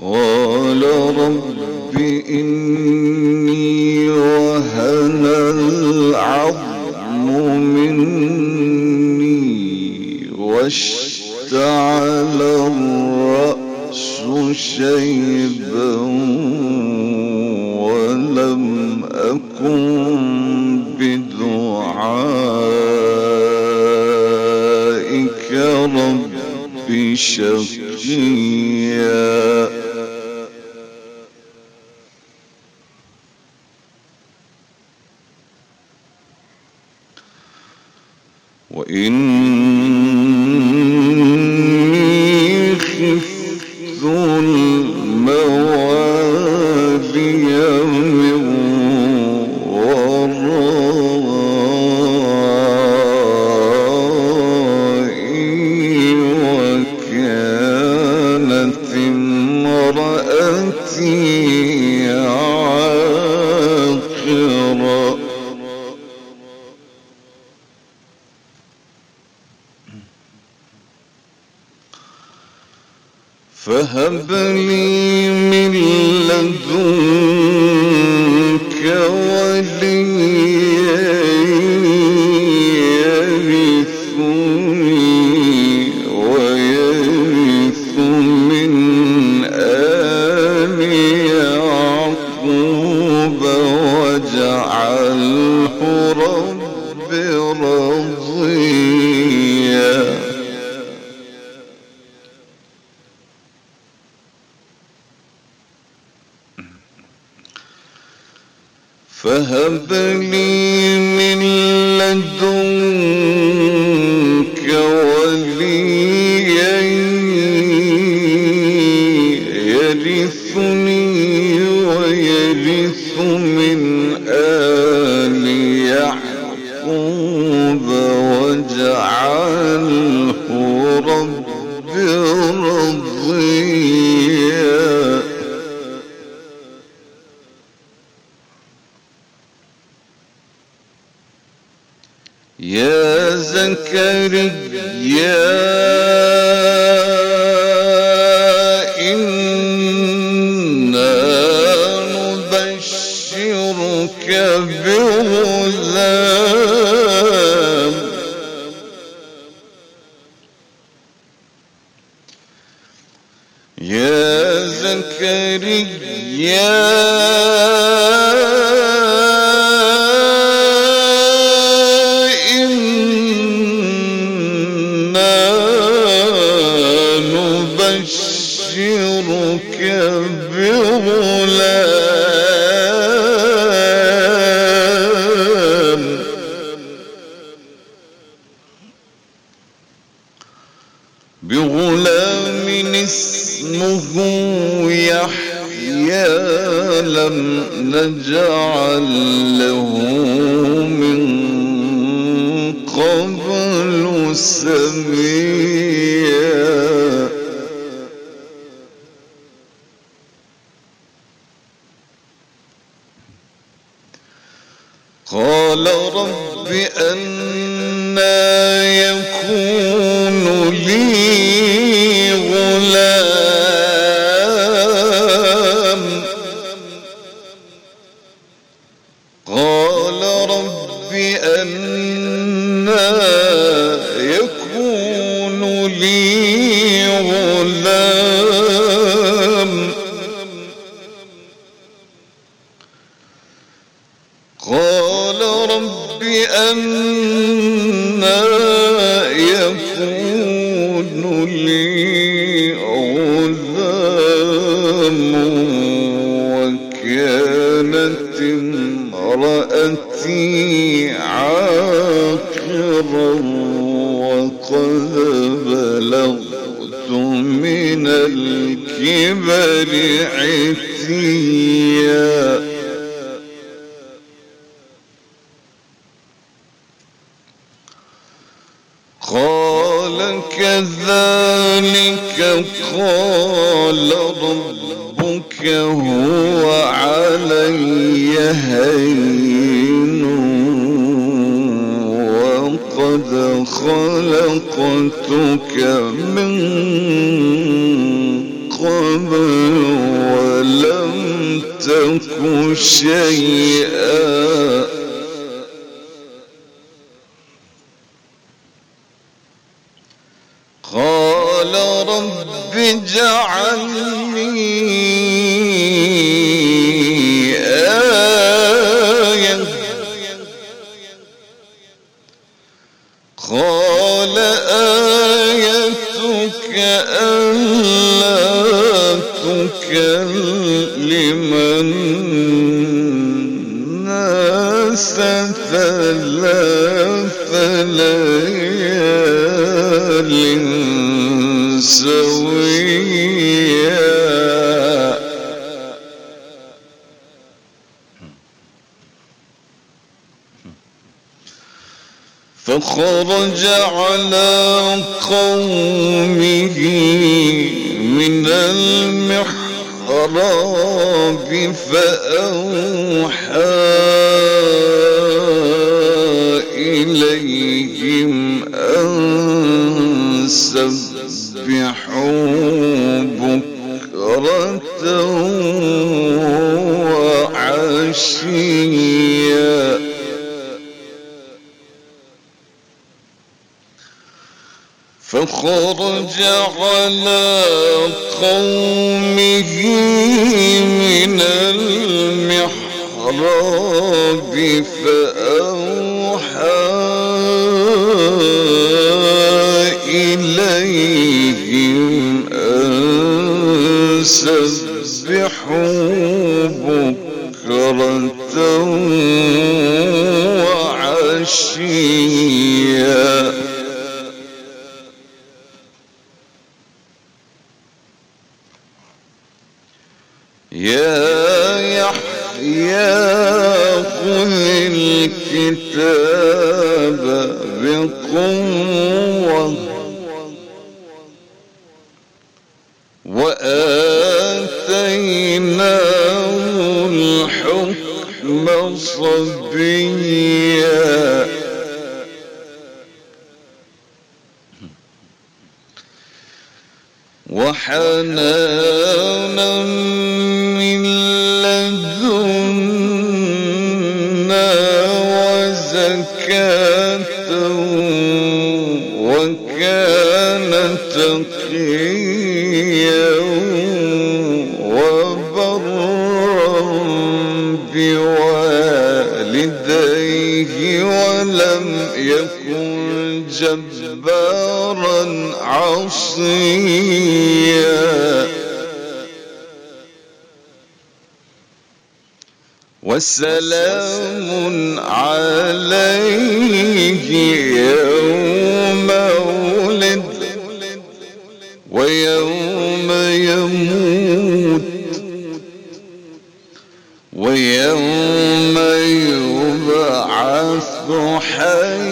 قال رب إني وهن العظم مني واشتعل الرأس شيبا ولم أكن بدعائك رب شقيا وإني فهب لي من لدنك فهب لي من لدنك يا زكريا إنا نبشرك بغلام نبشرك بغلام قال رب أنا يكون لي يكون لي وكانت امرأتي عاقرا وقد بلغت من الكبر عتيا قال كذلك قال ربك هو علي هين وقد خلقتك من قبل ولم تك شيئا قال رب فخرج على قومه من المحراب فأوحى فخرج على قومه من المحراب فأوحى بقوة وآتيناه الحكم صبيا. وحنانا بوالديه ولم يكن جبارا عصيا. وسلام عليه يبعث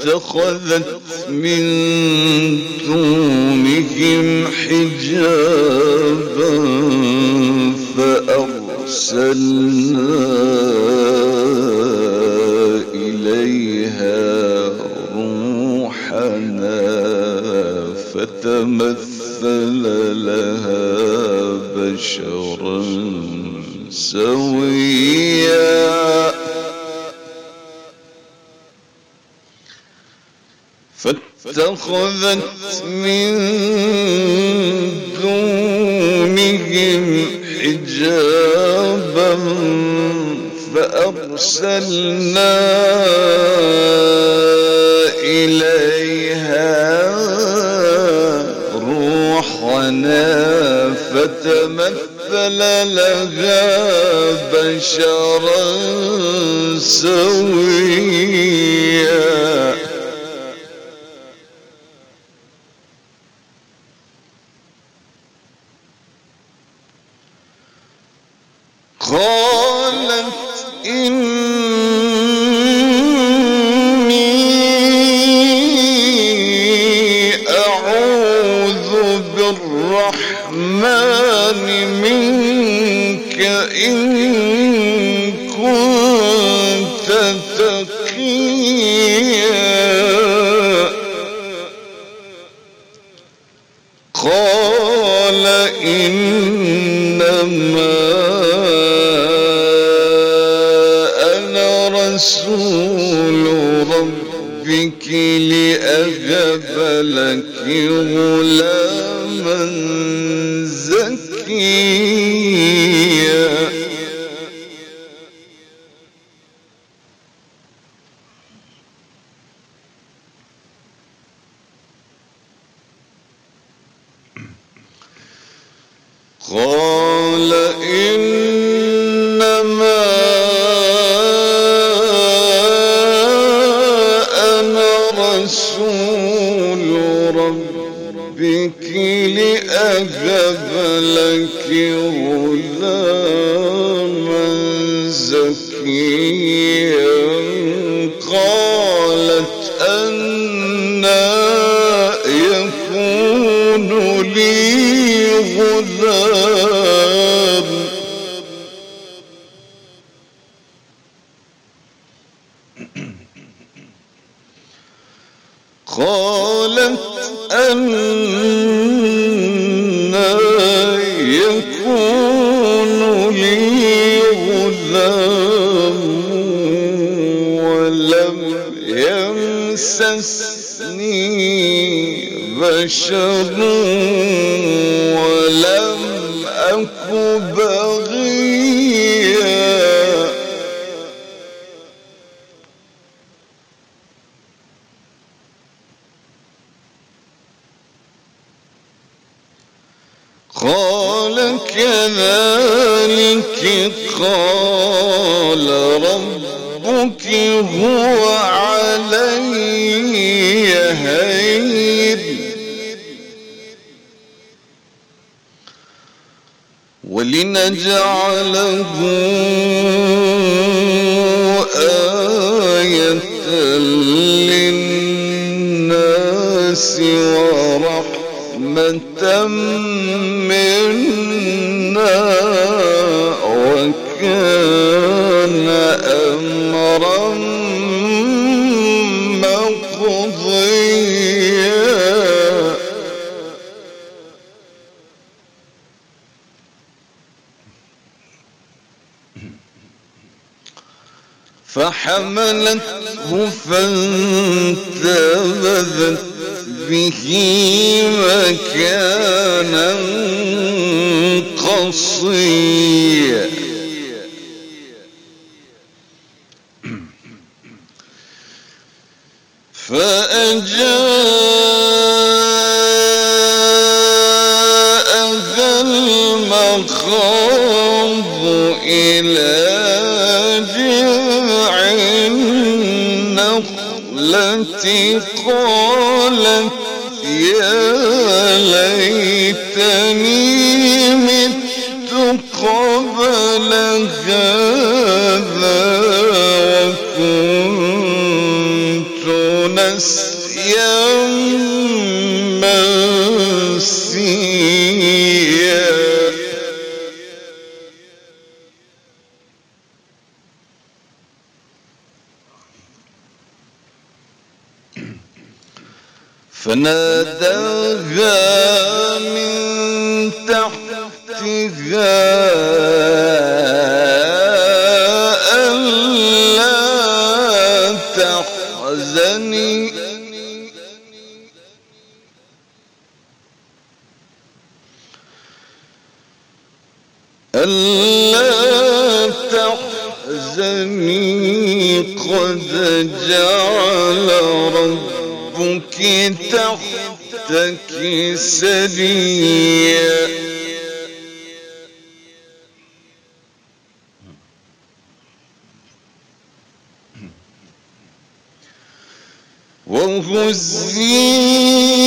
فاتخذت من دونهم حجابا فأرسلنا إليها روحنا فتمثل لها بشرا سويا. فاتخذت من دونهم حجابا فأرسلنا إليها روحنا. فتمثل لها بشرا سويا. قالت إني رسول ربك لأهب لك غلاما رسول ربك لأهب لك غلاما زكيا. بشر ولم أك بغيا قال كذلك قال ربك هو علي هين ولنجعله آية للناس ورحمة منا وكان فحملته فانتبذت به مكانا قصيا. فأجاء ذا المخاض إلى جهة التي قالت فناداها من تحتها ترتك سديا وهزي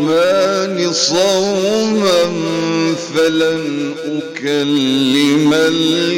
الرحمن صوما فلن أكلم اليوم